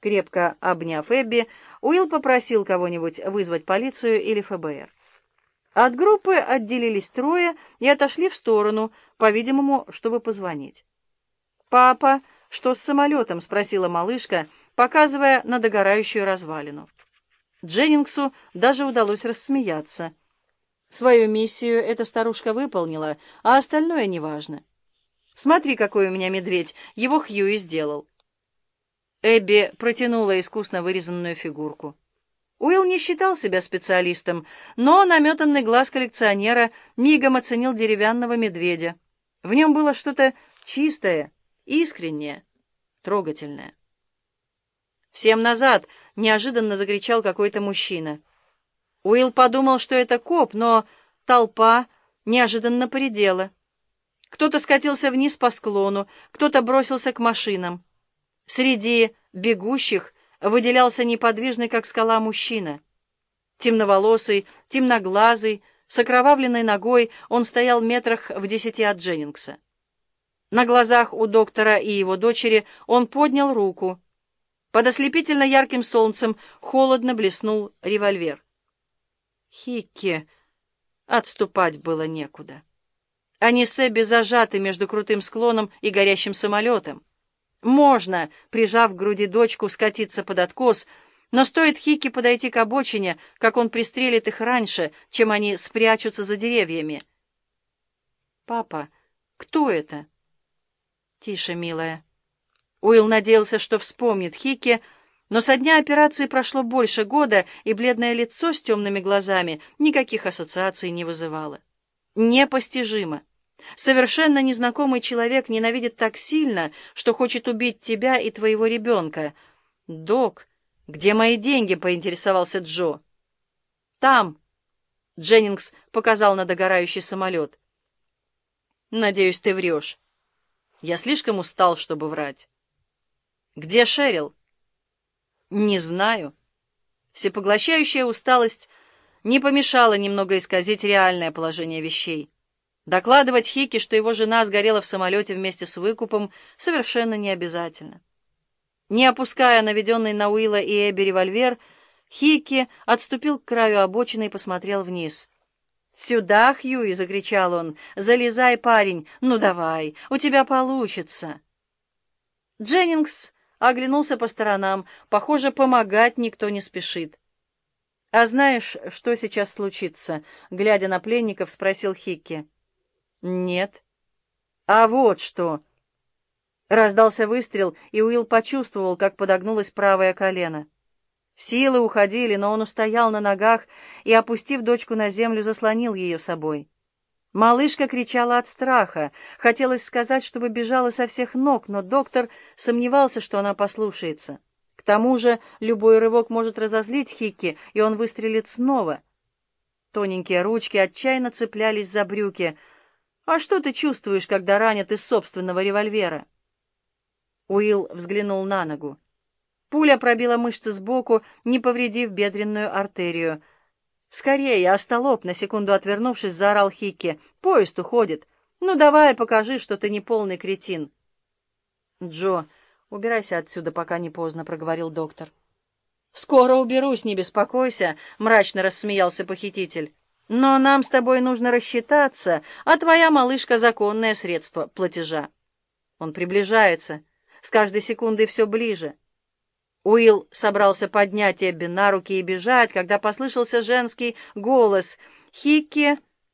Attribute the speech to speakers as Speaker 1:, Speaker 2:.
Speaker 1: Крепко обняв Эбби, Уилл попросил кого-нибудь вызвать полицию или ФБР. От группы отделились трое и отошли в сторону, по-видимому, чтобы позвонить. «Папа, что с самолетом?» — спросила малышка, показывая на догорающую развалину. Дженнингсу даже удалось рассмеяться. Свою миссию эта старушка выполнила, а остальное неважно. «Смотри, какой у меня медведь! Его Хьюи сделал!» Эбби протянула искусно вырезанную фигурку. Уилл не считал себя специалистом, но наметанный глаз коллекционера мигом оценил деревянного медведя. В нем было что-то чистое, искреннее, трогательное. «Всем назад!» — неожиданно закричал какой-то мужчина. Уилл подумал, что это коп, но толпа неожиданно поредела. Кто-то скатился вниз по склону, кто-то бросился к машинам. Среди бегущих выделялся неподвижный, как скала, мужчина. Темноволосый, темноглазый, с окровавленной ногой он стоял метрах в десяти от Дженнингса. На глазах у доктора и его дочери он поднял руку. Под ослепительно ярким солнцем холодно блеснул револьвер. Хикки! Отступать было некуда. Они с Эбби зажаты между крутым склоном и горящим самолетом. Можно, прижав к груди дочку, скатиться под откос, но стоит Хики подойти к обочине, как он пристрелит их раньше, чем они спрячутся за деревьями. «Папа, кто это?» «Тише, милая». Уилл надеялся, что вспомнит Хики, но со дня операции прошло больше года, и бледное лицо с темными глазами никаких ассоциаций не вызывало. Непостижимо. Совершенно незнакомый человек ненавидит так сильно, что хочет убить тебя и твоего ребенка. «Док, где мои деньги?» — поинтересовался Джо. «Там!» — Дженнингс показал на догорающий самолет. «Надеюсь, ты врешь. Я слишком устал, чтобы врать». «Где Шерил?» «Не знаю». Всепоглощающая усталость не помешала немного исказить реальное положение вещей. Докладывать Хики, что его жена сгорела в самолете вместе с выкупом, совершенно не обязательно. Не опуская наведенный на Уилла и Эбби револьвер, Хики отступил к краю обочины и посмотрел вниз. «Сюда, Хьюи!» — закричал он. «Залезай, парень! Ну давай, у тебя получится!» Дженнингс оглянулся по сторонам. Похоже, помогать никто не спешит. «А знаешь, что сейчас случится?» — глядя на пленников, спросил Хикки. «Нет». «А вот что!» Раздался выстрел, и Уилл почувствовал, как подогнулось правое колено. Силы уходили, но он устоял на ногах и, опустив дочку на землю, заслонил ее собой. Малышка кричала от страха. Хотелось сказать, чтобы бежала со всех ног, но доктор сомневался, что она послушается. К тому же любой рывок может разозлить Хикки, и он выстрелит снова. Тоненькие ручки отчаянно цеплялись за брюки — «А что ты чувствуешь, когда ранят из собственного револьвера?» Уилл взглянул на ногу. Пуля пробила мышцы сбоку, не повредив бедренную артерию. «Скорее, остолоп!» — на секунду отвернувшись, заорал Хикки. «Поезд уходит! Ну давай, покажи, что ты не полный кретин!» «Джо, убирайся отсюда, пока не поздно», — проговорил доктор. «Скоро уберусь, не беспокойся», — мрачно рассмеялся похититель. Но нам с тобой нужно рассчитаться, а твоя малышка — законное средство платежа. Он приближается, с каждой секундой все ближе. Уилл собрался поднять Эбби на руки и бежать, когда послышался женский голос. «Хикки,